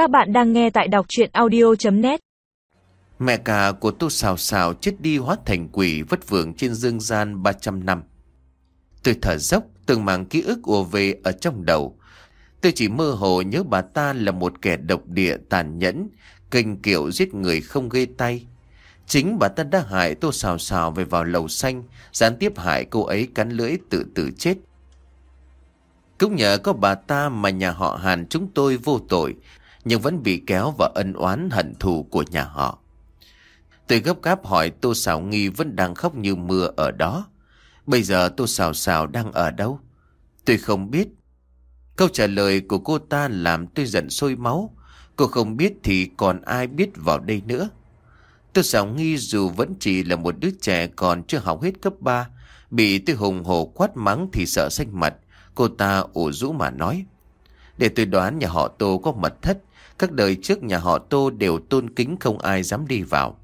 Các bạn đang nghe tại đọc chuyện audio.net Mẹ cả của Tô Sào Sào chết đi hóa thành quỷ vất vưởng trên dương gian 300 năm. Tôi thở dốc, từng mảng ký ức ùa về ở trong đầu. Tôi chỉ mơ hồ nhớ bà ta là một kẻ độc địa tàn nhẫn, kênh kiểu giết người không gây tay. Chính bà ta đã hại Tô Sào Sào về vào lầu xanh, gián tiếp hại cô ấy cắn lưỡi tự tử chết. Cũng nhờ có bà ta mà nhà họ Hàn chúng tôi vô tội, nhưng vẫn bị kéo vào ân oán hận thù của nhà họ. Tôi gấp gáp hỏi Tô Sảo Nghi vẫn đang khóc như mưa ở đó. Bây giờ Tô Sảo Sảo đang ở đâu? Tôi không biết. Câu trả lời của cô ta làm tôi giận sôi máu. Cô không biết thì còn ai biết vào đây nữa. Tô Sảo Nghi dù vẫn chỉ là một đứa trẻ còn chưa học hết cấp 3, bị tôi hùng hổ quát mắng thì sợ xanh mặt. Cô ta ủ rũ mà nói. Để tôi đoán nhà họ Tô có mật thất, các đời trước nhà họ Tô đều tôn kính không ai dám đi vào.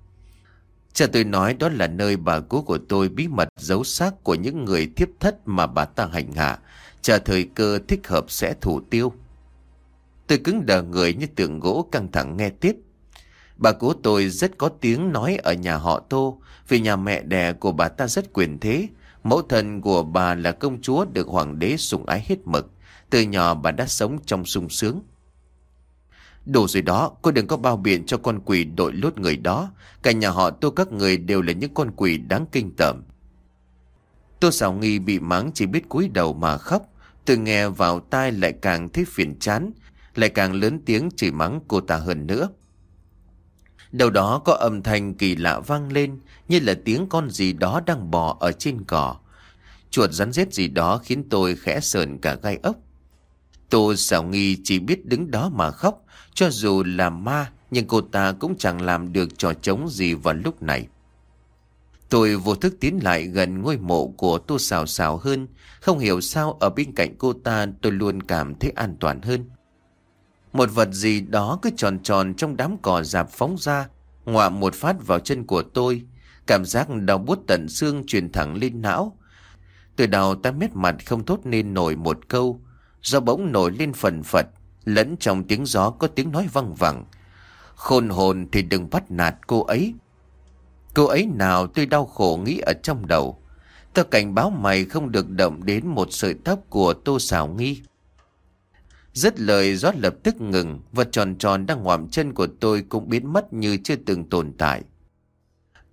Cha tôi nói đó là nơi bà cố của tôi bí mật giấu xác của những người thiếp thất mà bà ta hành hạ, chờ thời cơ thích hợp sẽ thủ tiêu. Tôi cứng đờ người như tượng gỗ căng thẳng nghe tiếp. Bà cố tôi rất có tiếng nói ở nhà họ Tô, vì nhà mẹ đẻ của bà ta rất quyền thế. Mẫu thân của bà là công chúa được hoàng đế sủng ái hết mực. Từ nhỏ bà đã sống trong sung sướng. Đủ rồi đó, cô đừng có bao biện cho con quỷ đội lốt người đó. Cả nhà họ tôi các người đều là những con quỷ đáng kinh tởm. Tô xảo nghi bị mắng chỉ biết cúi đầu mà khóc. Từ nghe vào tai lại càng thấy phiền chán, lại càng lớn tiếng chỉ mắng cô ta hơn nữa. Đầu đó có âm thanh kỳ lạ vang lên, như là tiếng con gì đó đang bò ở trên cỏ. Chuột rắn rết gì đó khiến tôi khẽ sờn cả gai ốc. Tô xảo nghi chỉ biết đứng đó mà khóc, cho dù là ma, nhưng cô ta cũng chẳng làm được trò trống gì vào lúc này. Tôi vô thức tiến lại gần ngôi mộ của Tô Sào Sào hơn, không hiểu sao ở bên cạnh cô ta tôi luôn cảm thấy an toàn hơn. Một vật gì đó cứ tròn tròn trong đám cỏ dạp phóng ra, ngoạm một phát vào chân của tôi. Cảm giác đau bút tận xương truyền thẳng lên não. Từ đầu ta mét mặt không thốt nên nổi một câu, do bỗng nổi lên phần phật, lẫn trong tiếng gió có tiếng nói văng vẳng. Khôn hồn thì đừng bắt nạt cô ấy. Cô ấy nào tôi đau khổ nghĩ ở trong đầu. Tôi cảnh báo mày không được động đến một sợi tóc của tô xảo nghi. Rất lời gió lập tức ngừng, vật tròn tròn đang ngoạm chân của tôi cũng biến mất như chưa từng tồn tại.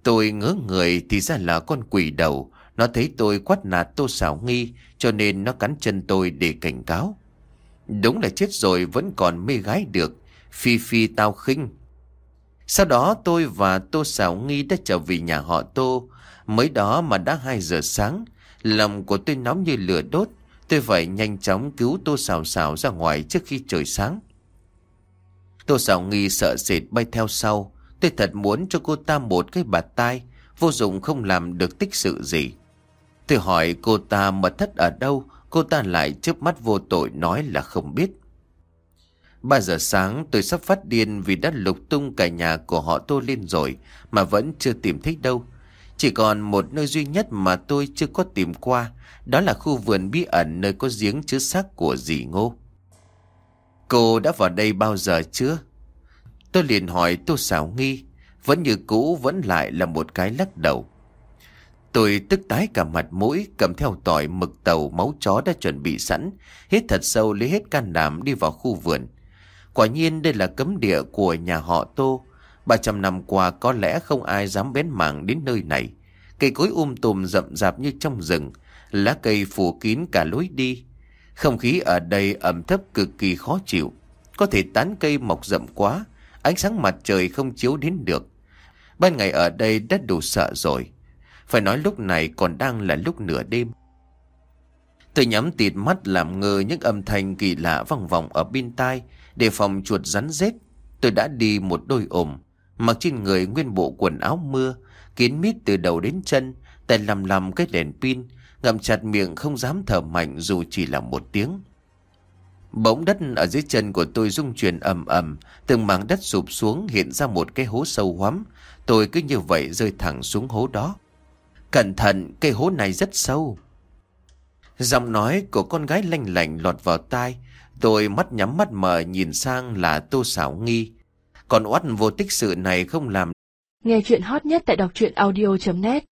Tôi ngỡ người thì ra là con quỷ đầu, nó thấy tôi quát nạt tô xảo nghi cho nên nó cắn chân tôi để cảnh cáo. Đúng là chết rồi vẫn còn mê gái được, phi phi tao khinh. Sau đó tôi và tô xảo nghi đã trở về nhà họ tô, mới đó mà đã 2 giờ sáng, lòng của tôi nóng như lửa đốt, tôi phải nhanh chóng cứu tô xảo xảo ra ngoài trước khi trời sáng. Tô xảo nghi sợ sệt bay theo sau, tôi thật muốn cho cô ta một cái bạt tai, vô dụng không làm được tích sự gì. Tôi hỏi cô ta mật thất ở đâu, cô ta lại chớp mắt vô tội nói là không biết. Ba giờ sáng tôi sắp phát điên vì đã lục tung cả nhà của họ tô lên rồi mà vẫn chưa tìm thấy đâu. Chỉ còn một nơi duy nhất mà tôi chưa có tìm qua, đó là khu vườn bí ẩn nơi có giếng chứa xác của dì Ngô. Cô đã vào đây bao giờ chưa? Tôi liền hỏi tô xảo nghi, vẫn như cũ vẫn lại là một cái lắc đầu. Tôi tức tái cả mặt mũi, cầm theo tỏi mực tàu máu chó đã chuẩn bị sẵn, hít thật sâu lấy hết can đảm đi vào khu vườn. Quả nhiên đây là cấm địa của nhà họ Tô. 300 năm qua có lẽ không ai dám bén mảng đến nơi này. Cây cối um tùm rậm rạp như trong rừng, lá cây phủ kín cả lối đi. Không khí ở đây ẩm thấp cực kỳ khó chịu. Có thể tán cây mọc rậm quá, ánh sáng mặt trời không chiếu đến được. Ban ngày ở đây đã đủ sợ rồi. Phải nói lúc này còn đang là lúc nửa đêm. Tôi nhắm tịt mắt làm ngơ những âm thanh kỳ lạ vòng vòng ở bên tai để phòng chuột rắn rết. Tôi đã đi một đôi ổm mặc trên người nguyên bộ quần áo mưa, kín mít từ đầu đến chân, tay lầm lầm cái đèn pin, ngậm chặt miệng không dám thở mạnh dù chỉ là một tiếng. Bỗng đất ở dưới chân của tôi rung chuyển ầm ầm, từng mảng đất sụp xuống hiện ra một cái hố sâu hoắm. Tôi cứ như vậy rơi thẳng xuống hố đó. Cẩn thận, cây hố này rất sâu. Giọng nói của con gái lanh lành lọt vào tai, Tôi mắt nhắm mắt mở nhìn sang là Tô Sảo Nghi. Còn oát vô tích sự này không làm Nghe chuyện hot nhất tại đọc truyện audio.net